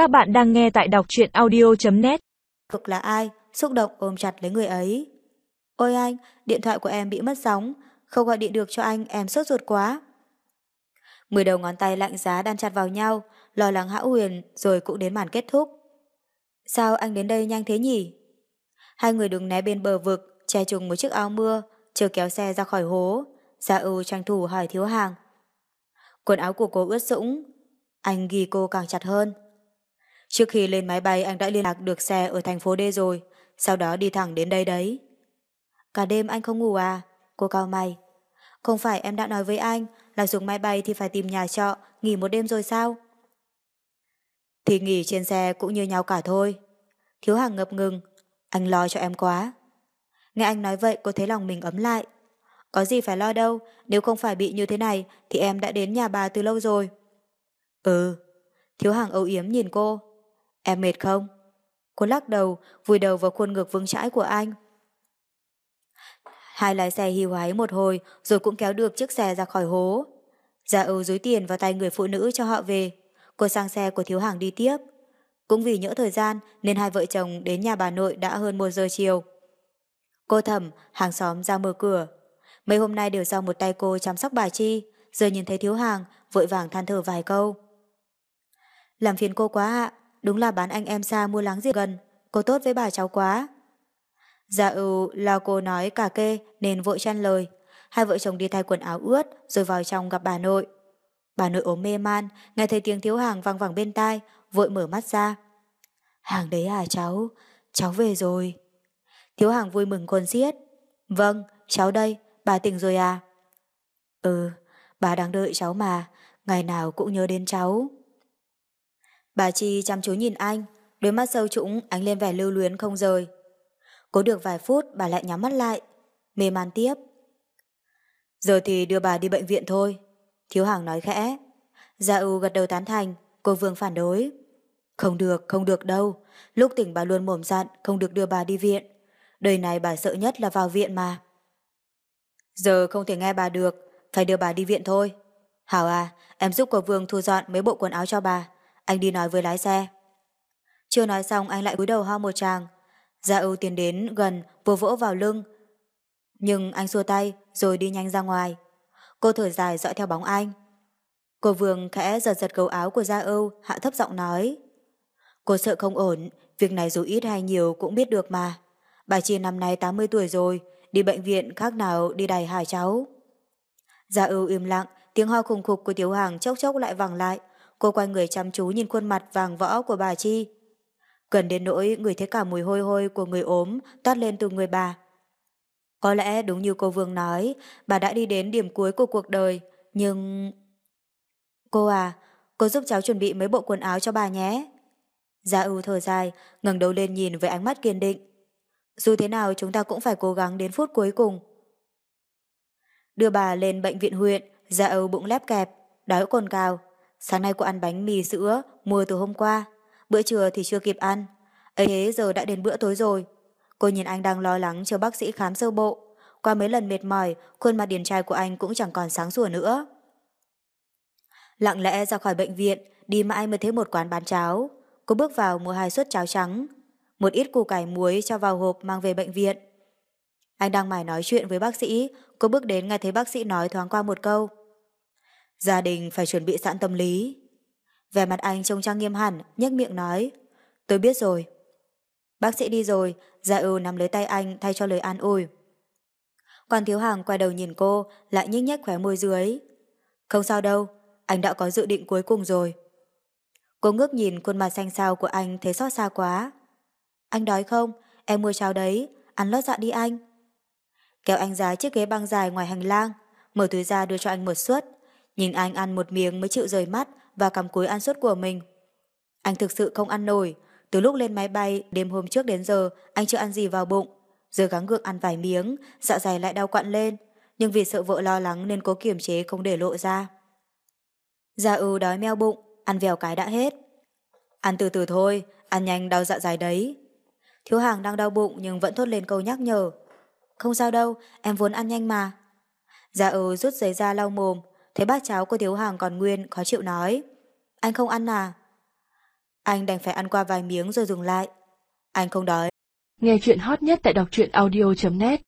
Các bạn đang nghe tại đọc truyện audio.net Cực là ai, xúc động ôm chặt lấy người ấy. Ôi anh, điện thoại của em bị mất sóng, không gọi điện được cho anh, em sốt ruột quá. Mười đầu ngón tay lạnh giá đan chặt vào nhau, lo lắng hão huyền rồi cũng đến màn kết thúc. Sao anh đến đây nhanh thế nhỉ? Hai người đứng né bên bờ vực, che trùng một chiếc áo mưa, chờ kéo xe ra khỏi hố. Gia ưu tranh thủ hỏi thiếu hàng. Quần áo của cô ướt sũng, anh ghi cô càng chặt hơn. Trước khi lên máy bay anh đã liên lạc được xe ở thành phố D rồi, sau đó đi thẳng đến đây đấy. Cả đêm anh không ngủ à? Cô cao mày. Không phải em đã nói với anh là xuống máy bay thì phải tìm nhà trọ, nghỉ một đêm rồi sao? Thì nghỉ trên xe cũng như nhau cả thôi. Thiếu hàng ngập ngừng, anh lo cho em quá. Nghe anh nói vậy cô thấy lòng mình ấm lại. Có gì phải lo đâu, nếu không phải bị như thế này thì em đã đến nhà bà từ lâu rồi. Ừ, thiếu hàng âu yếm nhìn cô. Em mệt không? Cô lắc đầu, vùi đầu vào khuôn ngực vững chãi của anh. Hai lái xe hiu hái một hồi rồi cũng kéo được chiếc xe ra khỏi hố. Gia Âu dối tiền vào tay người phụ nữ cho họ về. Cô sang xe của thiếu hàng đi tiếp. Cũng vì nhỡ thời gian nên hai vợ chồng đến nhà bà nội đã hơn một giờ chiều. Cô thẩm, hàng xóm ra mở cửa. Mấy hôm nay đều do một tay cô chăm sóc bà Chi, giờ nhìn thấy thiếu hàng, vội vàng than thở vài câu. Làm phiền cô quá ạ, đúng là bán anh em xa mua láng giềng gần, cô tốt với bà cháu quá. Dạ ừ, là cô nói cả kê nên vội chăn lời. Hai vợ chồng đi thay quần áo ướt rồi vào trong gặp bà nội. Bà nội ốm mê man, nghe thấy tiếng thiếu hàng vang vẳng bên tai, vội mở mắt ra. Hàng đấy à cháu, cháu về rồi. Thiếu hàng vui mừng con xiết. Vâng, cháu đây, bà tỉnh rồi à? Ừ, bà đang đợi cháu mà, ngày nào cũng nhớ đến cháu. Bà Chi chăm chú nhìn anh, đôi mắt sâu trũng ánh lên vẻ lưu luyến không rời. Cố được vài phút bà lại nhắm mắt lại, mê man tiếp. Giờ thì đưa bà đi bệnh viện thôi. Thiếu hàng nói khẽ. Gia U gật đầu tán thành, cô Vương phản đối. Không được, không được đâu. Lúc tỉnh bà luôn mồm dặn không được đưa bà đi viện. Đời này bà sợ nhất là vào viện mà. Giờ không thể nghe bà được, phải đưa bà đi viện thôi. Hảo à, em giúp cô Vương thu dọn mấy bộ quần áo cho bà. Anh đi nói với lái xe. Chưa nói xong anh lại cúi đầu ho một tràng. Gia ưu tiến đến gần, vừa vỗ vào lưng. Nhưng anh xua tay, rồi đi nhanh ra ngoài. Cô thở dài dõi theo bóng anh. Cô Vương khẽ giật giật cầu áo của Gia ưu, hạ thấp giọng nói. Cô sợ không ổn, việc này dù ít hay nhiều cũng biết được mà. Bà chị năm nay 80 tuổi rồi, đi bệnh viện khác nào đi đài hải cháu. Gia ưu im lặng, tiếng ho khùng khục của Tiếu Hàng chốc chốc lại vẳng lại. Cô quay người chăm chú nhìn khuôn mặt vàng võ của bà Chi. Gần đến nỗi người thấy cả mùi hôi hôi của người ốm toát lên từ người bà. Có lẽ đúng như cô Vương nói, bà đã đi đến điểm cuối của cuộc đời, nhưng... Cô à, cô giúp cháu chuẩn bị mấy bộ quần áo cho bà nhé. Gia ưu thở dài, ngẩng đầu lên nhìn với ánh mắt kiên định. Dù thế nào chúng ta cũng phải cố gắng đến phút cuối cùng. Đưa bà lên bệnh viện huyện, Gia ưu bụng lép kẹp, đói cồn cào. Sáng nay cô ăn bánh mì sữa, mua từ hôm qua. Bữa trưa thì chưa kịp ăn. ấy thế giờ đã đến bữa tối rồi. Cô nhìn anh đang lo lắng chờ bác sĩ khám sơ bộ. Qua mấy lần mệt mỏi, khuôn mặt điển trai của anh cũng chẳng còn sáng sủa nữa. Lặng lẽ ra khỏi bệnh viện, đi mãi mới thấy một quán bán cháo. Cô bước vào mua hai suất cháo trắng. Một ít củ cải muối cho vào hộp mang về bệnh viện. Anh đang mải nói chuyện với bác sĩ, cô bước đến nghe thấy bác sĩ nói thoáng qua một câu. Gia đình phải chuẩn bị sẵn tâm lý. Về mặt anh trông trang nghiêm hẳn, nhếch miệng nói. Tôi biết rồi. Bác sĩ đi rồi, Gia ưu nắm lấy tay anh thay cho lời an ủi. Quan thiếu hàng quay đầu nhìn cô, lại nhếch nhếch khóe môi dưới. Không sao đâu, anh đã có dự định cuối cùng rồi. Cô ngước nhìn khuôn mặt xanh xao của anh thấy xót xa quá. Anh đói không? Em mua cháo đấy, ăn lót dạ đi anh. Kéo anh ra chiếc ghế băng dài ngoài hành lang, mở túi ra đưa cho anh một suất. Nhìn anh ăn một miếng mới chịu rời mắt và cầm cúi ăn suất của mình. Anh thực sự không ăn nổi, từ lúc lên máy bay đêm hôm trước đến giờ anh chưa ăn gì vào bụng. Giờ gắng gượng ăn vài miếng, dạ dày lại đau quặn lên, nhưng vì sợ vợ lo lắng nên cố kiềm chế không để lộ ra. Gia ưu đói meo bụng, ăn vèo cái đã hết. Ăn từ từ thôi, ăn nhanh đau dạ dày đấy. Thiếu hàng đang đau bụng nhưng vẫn thốt lên câu nhắc nhở. Không sao đâu, em vốn ăn nhanh mà. Gia ưu rút giấy ra lau mồm, thấy bát cháo của thiếu hàng còn nguyên, khó chịu nói. Anh không ăn à? Anh đành phải ăn qua vài miếng rồi dừng lại. Anh không đói. Nghe chuyện hot nhất tại đọc truyện audio.net